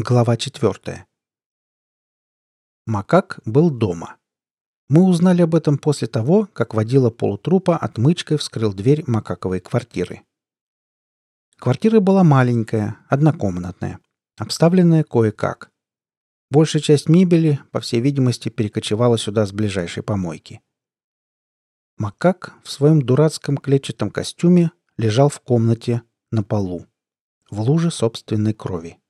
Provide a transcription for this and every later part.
Глава четвертая. Макак был дома. Мы узнали об этом после того, как водила полутрупа отмычкой вскрыл дверь макаковой квартиры. Квартира была маленькая, однокомнатная, обставленная кое-как. Большая часть мебели, по всей видимости, перекочевала сюда с ближайшей помойки. Макак в своем дурацком клетчатом костюме лежал в комнате на полу, в луже собственной крови.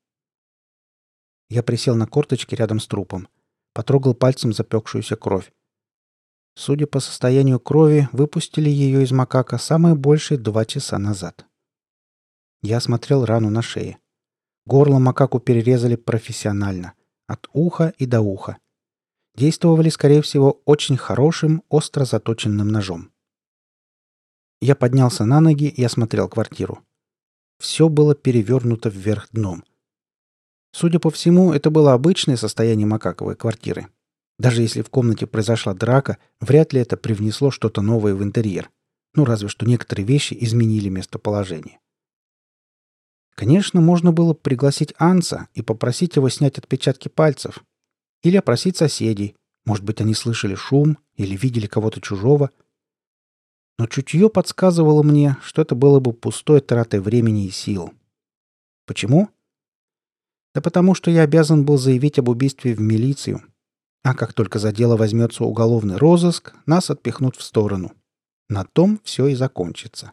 Я присел на корточки рядом с трупом. Потрогал пальцем запекшуюся кровь. Судя по состоянию крови, выпустили ее из макака самое большее два часа назад. Я осмотрел рану на шее. Горло макаку перерезали профессионально. От уха и до уха. Действовали, скорее всего, очень хорошим, остро заточенным ножом. Я поднялся на ноги и осмотрел квартиру. Все было перевернуто вверх дном — Судя по всему, это было обычное состояние макаковой квартиры. Даже если в комнате произошла драка, вряд ли это привнесло что-то новое в интерьер. Ну, разве что некоторые вещи изменили местоположение. Конечно, можно было пригласить Анса и попросить его снять отпечатки пальцев. Или опросить соседей. Может быть, они слышали шум или видели кого-то чужого. Но чутье подсказывало мне, что это было бы пустой тратой времени и сил. Почему? Да потому что я обязан был заявить об убийстве в милицию. А как только за дело возьмется уголовный розыск, нас отпихнут в сторону. На том все и закончится.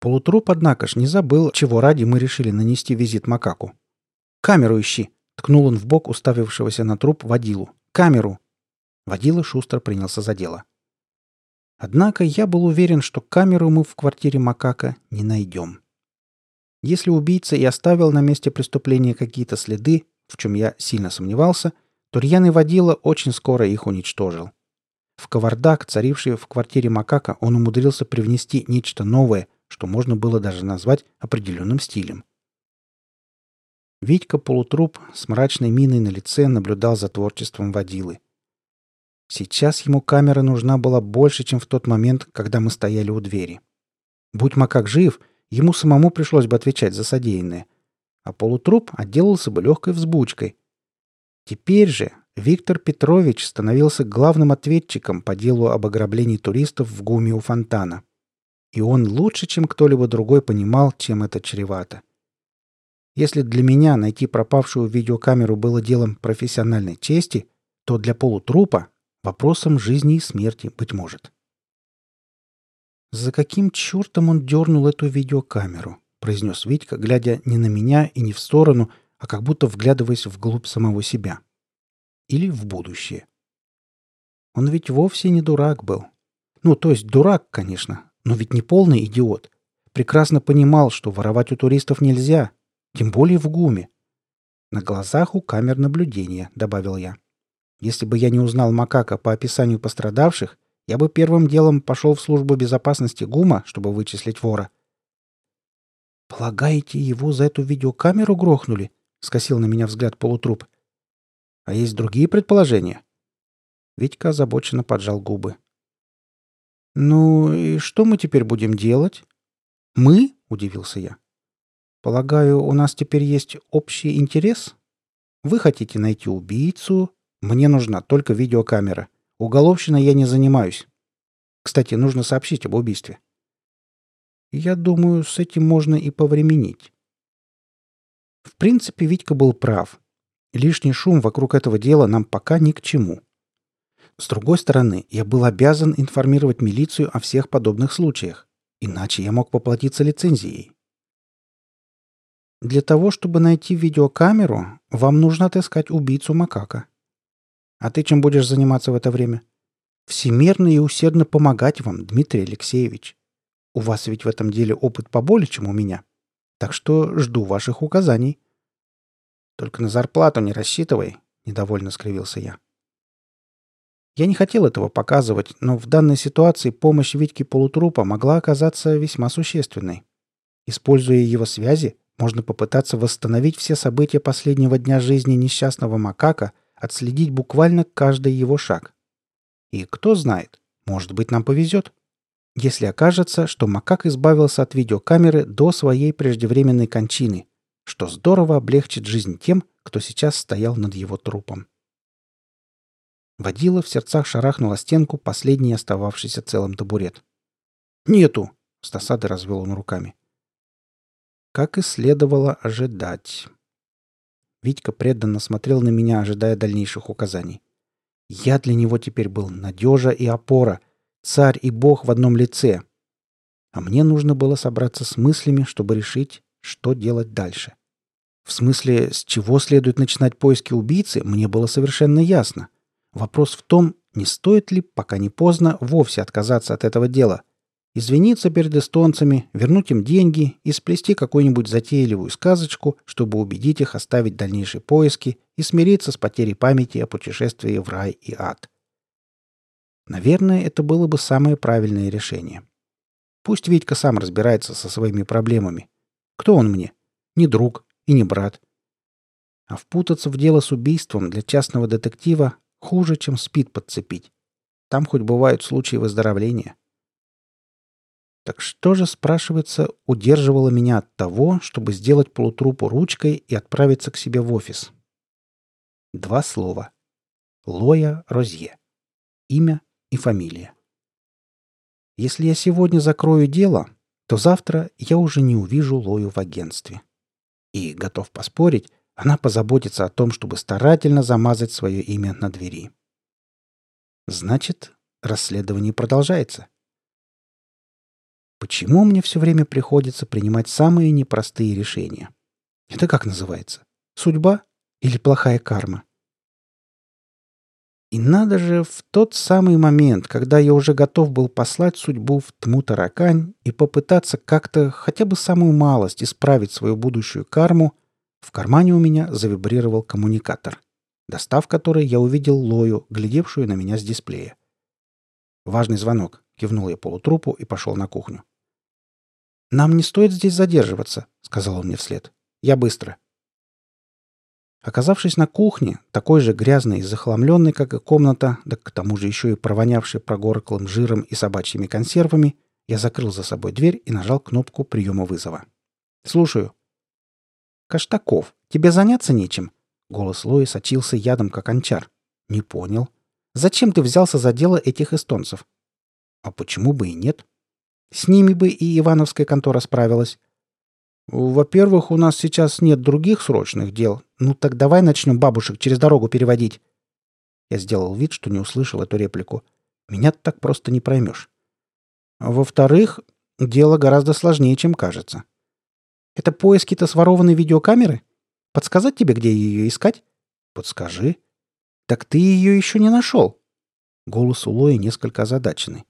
Полутруп, однако ж, не забыл, чего ради мы решили нанести визит макаку. «Камеру ищи!» — ткнул он в бок уставившегося на труп водилу. «Камеру!» Водила шустро принялся за дело. Однако я был уверен, что камеру мы в квартире макака не найдем. Если убийца и оставил на месте преступления какие-то следы, в чем я сильно сомневался, то рьяный водила очень скоро их уничтожил. В кавардак, царивший в квартире Макака, он умудрился привнести нечто новое, что можно было даже назвать определенным стилем. Витька полутруп с мрачной миной на лице наблюдал за творчеством водилы. Сейчас ему камера нужна была больше, чем в тот момент, когда мы стояли у двери. Будь Макак жив — Ему самому пришлось бы отвечать за содеянное. А полутруп отделался бы легкой взбучкой. Теперь же Виктор Петрович становился главным ответчиком по делу об ограблении туристов в ГУМе у фонтана. И он лучше, чем кто-либо другой понимал, чем это чревато. Если для меня найти пропавшую видеокамеру было делом профессиональной чести, то для полутрупа — вопросом жизни и смерти, быть может. «За каким чертом он дернул эту видеокамеру?» — произнес Витька, глядя не на меня и не в сторону, а как будто вглядываясь вглубь самого себя. Или в будущее. Он ведь вовсе не дурак был. Ну, то есть дурак, конечно, но ведь не полный идиот. Прекрасно понимал, что воровать у туристов нельзя, тем более в ГУМе. На глазах у камер наблюдения, добавил я. Если бы я не узнал Макака по описанию пострадавших, я бы первым делом пошел в службу безопасности ГУМа, чтобы вычислить вора. «Полагаете, его за эту видеокамеру грохнули?» — скосил на меня взгляд полутруп. «А есть другие предположения?» Витька озабоченно поджал губы. «Ну и что мы теперь будем делать?» «Мы?» — удивился я. «Полагаю, у нас теперь есть общий интерес? Вы хотите найти убийцу? Мне нужна только видеокамера. Уголовщиной я не занимаюсь. Кстати, нужно сообщить об убийстве. Я думаю, с этим можно и повременить. В принципе, Витька был прав. Лишний шум вокруг этого дела нам пока ни к чему. С другой стороны, я был обязан информировать милицию о всех подобных случаях, иначе я мог поплатиться лицензией. Для того, чтобы найти видеокамеру, вам нужно отыскать убийцу макака. А ты чем будешь заниматься в это время? Всемерно и усердно помогать вам, Дмитрий Алексеевич. У вас ведь в этом деле опыт поболее, чем у меня. Так что жду ваших указаний. Только на зарплату не рассчитывай, недовольно скривился я. Я не хотел этого показывать, но в данной ситуации помощь Витьке полутрупа могла оказаться весьма существенной. Используя его связи, можно попытаться восстановить все события последнего дня жизни несчастного макака – отследить буквально каждый его шаг. И кто знает, может быть, нам повезет. Если окажется, что макак избавился от видеокамеры до своей преждевременной кончины, что здорово облегчит жизнь тем, кто сейчас стоял над его трупом. Водила в сердцах шарахнула стенку последний остававшийся целым табурет. «Нету!» — с досады развел он руками. Как и следовало ожидать. Витька преданно смотрел на меня, ожидая дальнейших указаний. Я для него теперь был надежа и опора, царь и бог в одном лице. А мне нужно было собраться с мыслями, чтобы решить, что делать дальше. В смысле, с чего следует начинать поиски убийцы, мне было совершенно ясно. Вопрос в том, не стоит ли, пока не поздно, вовсе отказаться от этого дела. Извиниться перед эстонцами, вернуть им деньги и сплести какую-нибудь затейливую сказочку, чтобы убедить их оставить дальнейшие поиски и смириться с потерей памяти о путешествии в рай и ад. Наверное, это было бы самое правильное решение. Пусть Витька сам разбирается со своими проблемами. Кто он мне? Не друг и не брат. А впутаться в дело с убийством для частного детектива Хуже, чем спид подцепить. Там хоть бывают случаи выздоровления. Так что же, спрашивается, удерживало меня от того, чтобы сделать полутрупу ручкой и отправиться к себе в офис? Два слова. Лоя Розье. Имя и фамилия. Если я сегодня закрою дело, то завтра я уже не увижу Лою в агентстве. И, готов поспорить, она позаботится о том, чтобы старательно замазать свое имя на двери. Значит, расследование продолжается. Почему мне все время приходится принимать самые непростые решения? Это как называется? Судьба или плохая карма? И надо же в тот самый момент, когда я уже готов был послать судьбу в тьму таракань и попытаться как-то хотя бы самую малость исправить свою будущую карму, в кармане у меня завибрировал коммуникатор, достав который я увидел Лою, глядевшую на меня с дисплея. «Важный звонок», — кивнул я полутрупу и пошел на кухню. «Нам не стоит здесь задерживаться», — сказал он мне вслед. «Я быстро». Оказавшись на кухне, такой же грязной и захламленной, как и комната, да к тому же еще и провонявшей прогорклым жиром и собачьими консервами, я закрыл за собой дверь и нажал кнопку приема вызова. «Слушаю», «Каштаков, тебе заняться нечем?» Голос Лои сочился ядом, как анчар. «Не понял. Зачем ты взялся за дело этих эстонцев?» «А почему бы и нет?» «С ними бы и Ивановская контора справилась». «Во-первых, у нас сейчас нет других срочных дел. Ну так давай начнем бабушек через дорогу переводить». Я сделал вид, что не услышал эту реплику. Меня так просто не проймешь. Во-вторых, дело гораздо сложнее, чем кажется. Это поиски-то сворованной видеокамеры? Подсказать тебе, где ее искать? Подскажи. Так ты ее еще не нашел. Голос у Лои несколько озадаченный.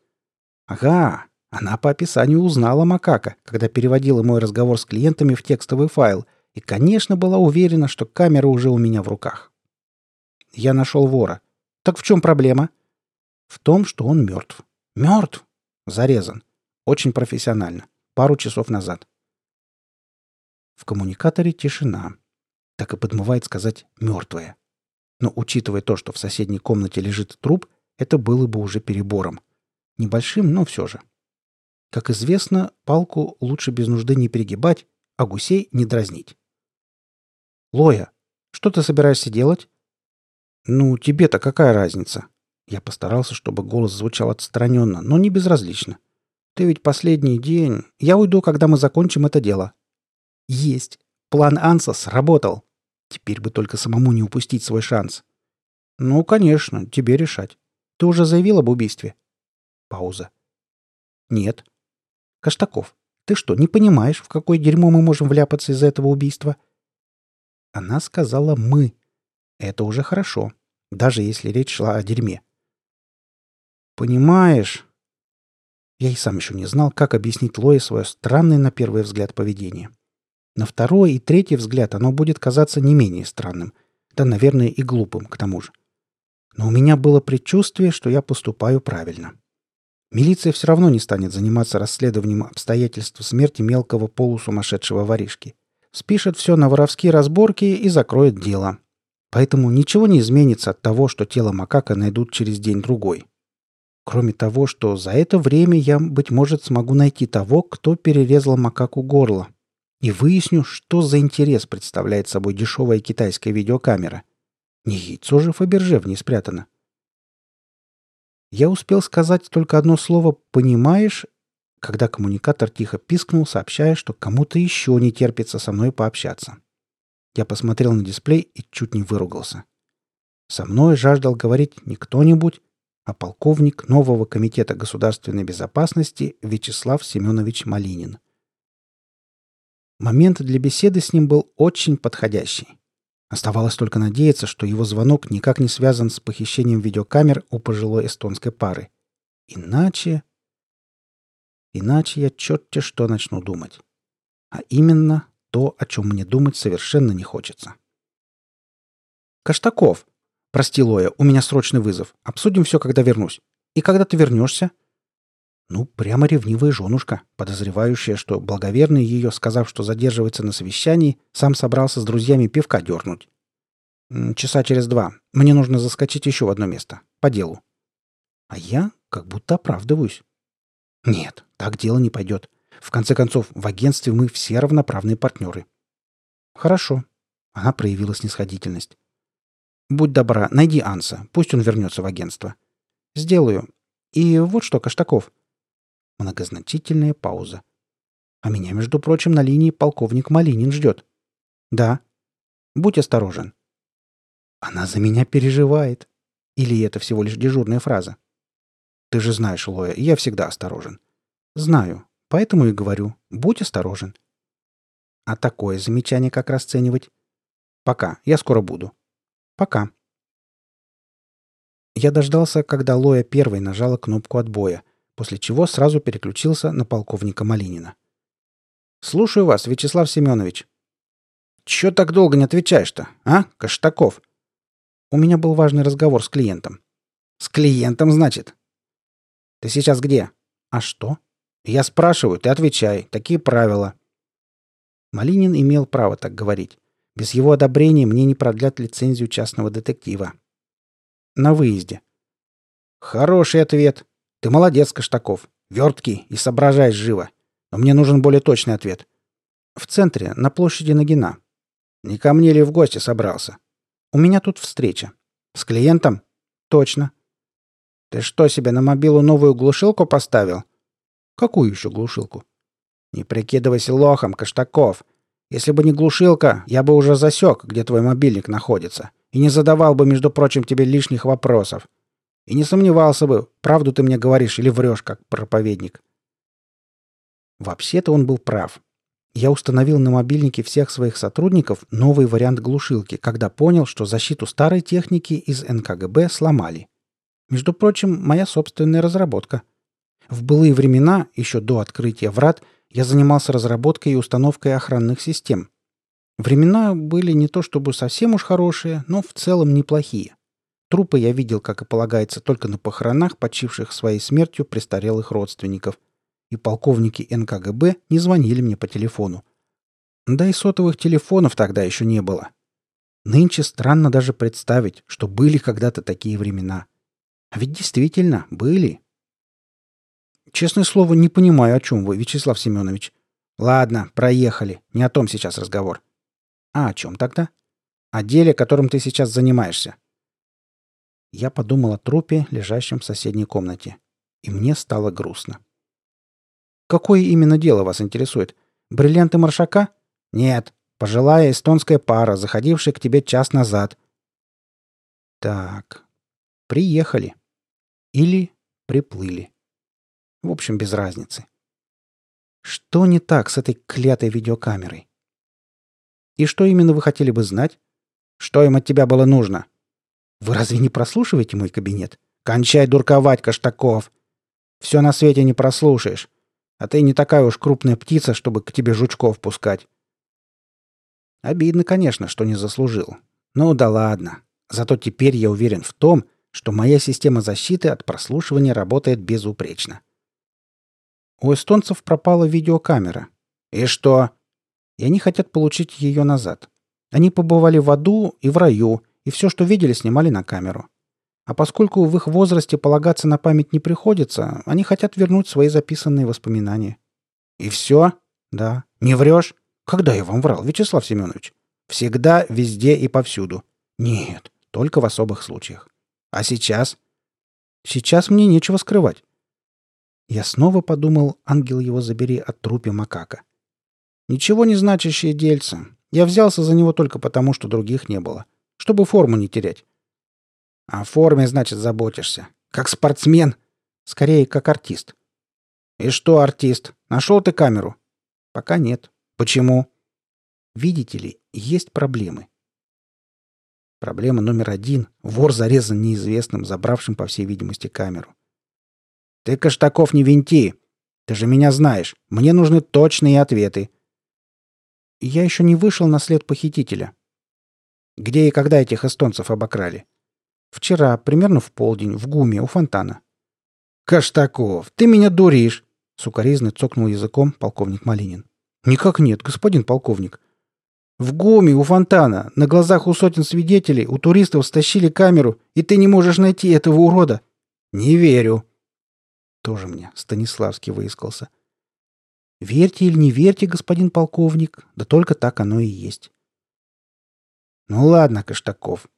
Ага, она по описанию узнала макака, когда переводила мой разговор с клиентами в текстовый файл, и, конечно, была уверена, что камера уже у меня в руках. Я нашел вора. Так в чем проблема? В том, что он мертв. Мертв? Зарезан. Очень профессионально. Пару часов назад. В коммуникаторе тишина. Так и подмывает сказать «мертвая». Но учитывая то, что в соседней комнате лежит труп, это было бы уже перебором. Небольшим, но все же. Как известно, палку лучше без нужды не перегибать, а гусей не дразнить. «Лоя, что ты собираешься делать?» «Ну, тебе-то какая разница?» Я постарался, чтобы голос звучал отстраненно, но не безразлично. «Ты ведь последний день. Я уйду, когда мы закончим это дело. Есть. План Анса сработал. Теперь бы только самому не упустить свой шанс. Ну, конечно, тебе решать. Ты уже заявил об убийстве? Пауза. Нет. Каштаков, ты что, не понимаешь, в какое дерьмо мы можем вляпаться из-за этого убийства? Она сказала «мы». Это уже хорошо, даже если речь шла о дерьме. Понимаешь, я и сам еще не знал, как объяснить Лое свое странное на первый взгляд поведение. На второй и третий взгляд оно будет казаться не менее странным. Да, наверное, и глупым, к тому же. Но у меня было предчувствие, что я поступаю правильно. Милиция все равно не станет заниматься расследованием обстоятельств смерти мелкого полусумасшедшего воришки. Спишет все на воровские разборки и закроет дело. Поэтому ничего не изменится от того, что тело макака найдут через день-другой. Кроме того, что за это время я, быть может, смогу найти того, кто перерезал макаку горло, и выясню, что за интерес представляет собой дешевая китайская видеокамера. Не яйцо же Фаберже в ней спрятано. Я успел сказать только одно слово «понимаешь», когда коммуникатор тихо пискнул, сообщая, что кому-то еще не терпится со мной пообщаться. Я посмотрел на дисплей и чуть не выругался. Со мной жаждал говорить не кто-нибудь, а полковник нового комитета государственной безопасности Вячеслав Семенович Малинин. Момент для беседы с ним был очень подходящий. Оставалось только надеяться, что его звонок никак не связан с похищением видеокамер у пожилой эстонской пары. Иначе... Иначе я черт-те что начну думать. А именно то, о чем мне думать совершенно не хочется. «Каштаков!» «Прости, Лоя, у меня срочный вызов. Обсудим все, когда вернусь. И когда ты вернешься?» Ну, прямо ревнивая женушка, подозревающая, что благоверный ее, сказав, что задерживается на совещании, сам собрался с друзьями пивка дернуть. «Часа через два. Мне нужно заскочить еще в одно место. По делу». А я как будто оправдываюсь. Нет, так дело не пойдет. В конце концов, в агентстве мы все равноправные партнеры. Хорошо. Она проявила снисходительность. Будь добра, найди Анса. Пусть он вернется в агентство. Сделаю. И вот что, Каштаков. Многозначительная пауза. А меня, между прочим, на линии полковник Малинин ждет. Да. Будь осторожен. Она за меня переживает. Или это всего лишь дежурная фраза? Ты же знаешь, Лоя, я всегда осторожен. Знаю. Поэтому и говорю. Будь осторожен. А такое замечание как расценивать? Пока. Я скоро буду. Пока. Я дождался, когда Лоя первой нажала кнопку отбоя, после чего сразу переключился на полковника Малинина. «Слушаю вас, Вячеслав Семенович». «Чё так долго не отвечаешь-то, а, Каштаков?» «У меня был важный разговор с клиентом». «С клиентом, значит?» «Ты сейчас где?» «А что?» «Я спрашиваю, ты отвечай. Такие правила». Малинин имел право так говорить. Без его одобрения мне не продлят лицензию частного детектива. На выезде. Хороший ответ. Ты молодец, Каштаков. Верткий и соображаешь живо. Но мне нужен более точный ответ. В центре, на площади Нагина. Не ко мне ли в гости собрался? У меня тут встреча. С клиентом? Точно. Ты что себе на мобилу новую глушилку поставил? Какую еще глушилку? Не прикидывайся лохом, Каштаков. Если бы не глушилка, я бы уже засек, где твой мобильник находится, и не задавал бы, между прочим, тебе лишних вопросов. И не сомневался бы, правду ты мне говоришь или врешь, как проповедник. Вообще-то он был прав. Я установил на мобильнике всех своих сотрудников новый вариант глушилки, когда понял, что защиту старой техники из НКГБ сломали. Между прочим, моя собственная разработка. В былые времена, еще до открытия врат, я занимался разработкой и установкой охранных систем. Времена были не то чтобы совсем уж хорошие, но в целом неплохие. Трупы я видел, как и полагается, только на похоронах почивших своей смертью престарелых родственников. И полковники НКГБ не звонили мне по телефону. Да и сотовых телефонов тогда еще не было. Нынче странно даже представить, что были когда-то такие времена. А ведь действительно были. Честное слово, не понимаю, о чем вы, Вячеслав Семенович. Ладно, проехали. Не о том сейчас разговор. А о чем тогда? О деле, которым ты сейчас занимаешься. Я подумал о трупе, лежащем в соседней комнате. И мне стало грустно. Какое именно дело вас интересует? Бриллианты Маршака? Нет. Пожилая эстонская пара, заходившая к тебе час назад. Так. Приехали. Или приплыли. В общем, без разницы. Что не так с этой клятой видеокамерой? И что именно вы хотели бы знать? Что им от тебя было нужно? Вы разве не прослушиваете мой кабинет? Кончай дурковать, Каштаков. Все на свете не прослушаешь. А ты не такая уж крупная птица, чтобы к тебе жучков пускать. Обидно, конечно, что не заслужил. Ну да ладно. Зато теперь я уверен в том, что моя система защиты от прослушивания работает безупречно. У эстонцев пропала видеокамера. И что? И они хотят получить ее назад. Они побывали в аду и в раю, и все, что видели, снимали на камеру. А поскольку в их возрасте полагаться на память не приходится, они хотят вернуть свои записанные воспоминания. И все? Да. Не врешь? Когда я вам врал, Вячеслав Семенович? Всегда, везде и повсюду. Нет, только в особых случаях. А сейчас? Сейчас мне нечего скрывать. Я снова подумал, ангел его забери от трупе макака. Ничего не значащее дельце. Я взялся за него только потому, что других не было. Чтобы форму не терять. О форме, значит, заботишься. Как спортсмен. Скорее, как артист. И что, артист? Нашел ты камеру? Пока нет. Почему? Видите ли, есть проблемы. Проблема номер один. Вор зарезан неизвестным, забравшим, по всей видимости, камеру. Ты, Каштаков, не винти. Ты же меня знаешь. Мне нужны точные ответы. Я еще не вышел на след похитителя. Где и когда этих эстонцев обокрали? Вчера, примерно в полдень, в ГУМе, у фонтана. Каштаков, ты меня дуришь! Сукаризно цокнул языком полковник Малинин. Никак нет, господин полковник. В ГУМе, у фонтана, на глазах у сотен свидетелей, у туристов стащили камеру, и ты не можешь найти этого урода. Не верю. Тоже мне Станиславский выискался. Верьте или не верьте, господин полковник, да только так оно и есть. Ну ладно, Каштаков.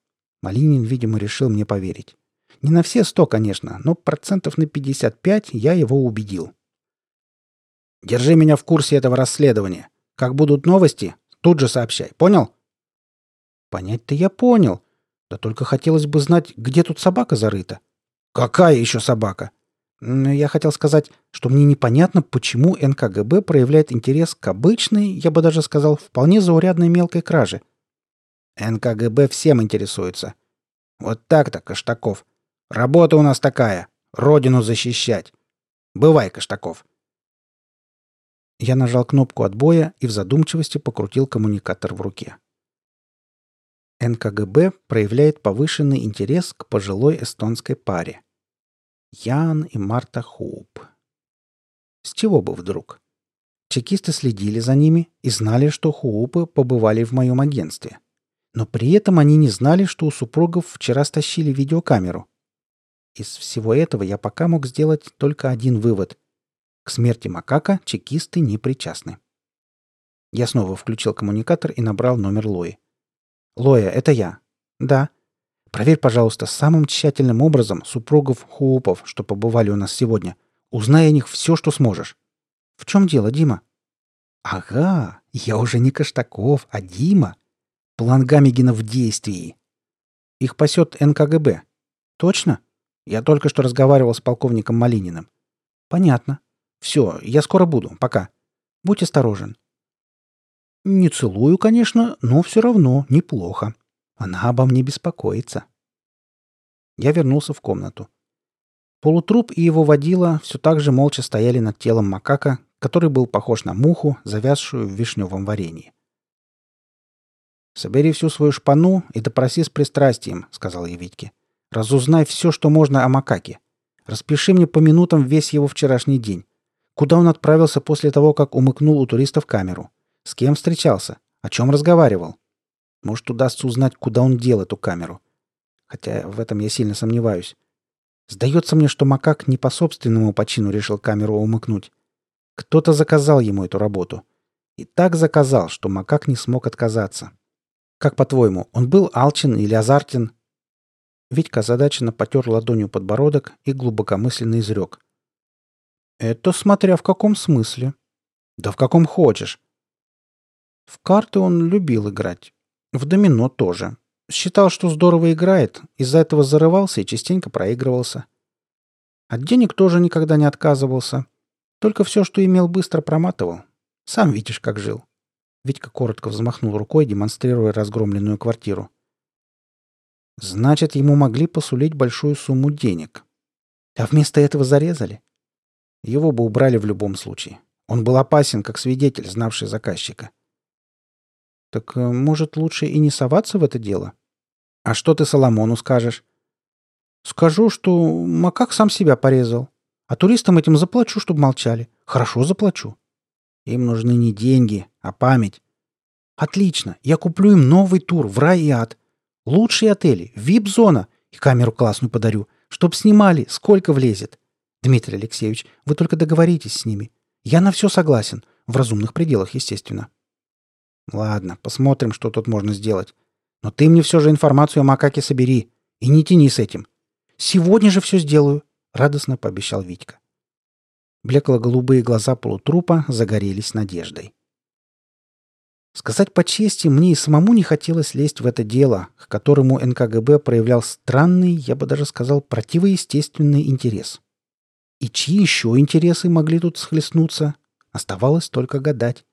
Малинин, видимо, решил мне поверить. Не на все сто, конечно, но процентов на 55 я его убедил. Держи меня в курсе этого расследования. Как будут новости, тут же сообщай. Понял? Понять-то я понял. Да только хотелось бы знать, где тут собака зарыта. Какая еще собака? Я хотел сказать, что мне непонятно, почему НКГБ проявляет интерес к обычной, я бы даже сказал, вполне заурядной мелкой краже. НКГБ всем интересуется. Вот так-то, Каштаков. Работа у нас такая — родину защищать. Бывай, Каштаков. Я нажал кнопку отбоя и в задумчивости покрутил коммуникатор в руке. НКГБ проявляет повышенный интерес к пожилой эстонской паре. Ян и Марта Хоуп. С чего бы вдруг? Чекисты следили за ними и знали, что Хуупы побывали в моем агентстве. Но при этом они не знали, что у супругов вчера стащили видеокамеру. Из всего этого я пока мог сделать только один вывод. К смерти Макака чекисты не причастны. Я снова включил коммуникатор и набрал номер Лои. «Лоя, это я». «Да». Проверь, пожалуйста, самым тщательным образом супругов Хуупов, что побывали у нас сегодня. Узнай о них все, что сможешь. В чем дело, Дима? Ага, я уже не Каштаков, а Дима. План Гамигина в действии. Их пасет НКГБ. Точно? Я только что разговаривал с полковником Малининым. Понятно. Все, я скоро буду. Пока. Будь осторожен. Не целую, конечно, но все равно неплохо. Она обо мне беспокоится. Я вернулся в комнату. Полутруп и его водила все так же молча стояли над телом макака, который был похож на муху, завязшую в вишневом варенье. «Собери всю свою шпану и допроси с пристрастием», — сказал я Витьке. «Разузнай все, что можно о макаке. Распиши мне по минутам весь его вчерашний день. Куда он отправился после того, как умыкнул у туристов камеру? С кем встречался? О чем разговаривал? Может, удастся узнать, куда он дел эту камеру. Хотя в этом я сильно сомневаюсь. Сдается мне, что Макак не по собственному почину решил камеру умыкнуть. Кто-то заказал ему эту работу. И так заказал, что Макак не смог отказаться. Как по-твоему, он был алчен или азартен? Витька озадаченно потер ладонью подбородок и глубокомысленно изрек. «Это смотря в каком смысле. Да в каком хочешь. В карты он любил играть. В домино тоже. Считал, что здорово играет, из-за этого зарывался и частенько проигрывался. От денег тоже никогда не отказывался. Только все, что имел, быстро проматывал. Сам видишь, как жил. Витька коротко взмахнул рукой, демонстрируя разгромленную квартиру. Значит, ему могли посулить большую сумму денег. А вместо этого зарезали. Его бы убрали в любом случае. Он был опасен, как свидетель, знавший заказчика. Так, э, может, лучше и не соваться в это дело? А что ты Соломону скажешь? Скажу, что Макак сам себя порезал. А туристам этим заплачу, чтобы молчали. Хорошо заплачу. Им нужны не деньги, а память. Отлично. Я куплю им новый тур в рай и ад. Лучшие отели, вип-зона. И камеру классную подарю. Чтоб снимали, сколько влезет. Дмитрий Алексеевич, вы только договоритесь с ними. Я на все согласен. В разумных пределах, естественно. Ладно, посмотрим, что тут можно сделать. Но ты мне все же информацию о макаке собери. И не тяни с этим. Сегодня же все сделаю, радостно пообещал Витька. Блекло-голубые глаза полутрупа загорелись надеждой. Сказать по чести, мне и самому не хотелось лезть в это дело, к которому НКГБ проявлял странный, я бы даже сказал, противоестественный интерес. И чьи еще интересы могли тут схлестнуться, оставалось только гадать.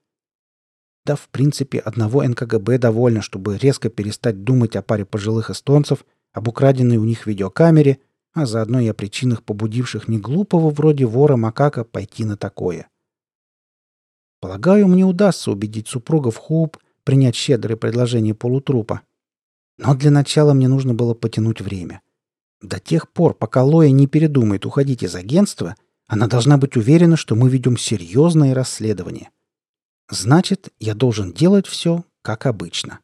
Да, в принципе, одного НКГБ довольно, чтобы резко перестать думать о паре пожилых эстонцев, об украденной у них видеокамере, а заодно и о причинах, побудивших неглупого вроде вора Макака пойти на такое. Полагаю, мне удастся убедить супругов Хоуп принять щедрое предложение полутрупа. Но для начала мне нужно было потянуть время. До тех пор, пока Лоя не передумает уходить из агентства, она должна быть уверена, что мы ведем серьезное расследование. Значит, я должен делать все, как обычно.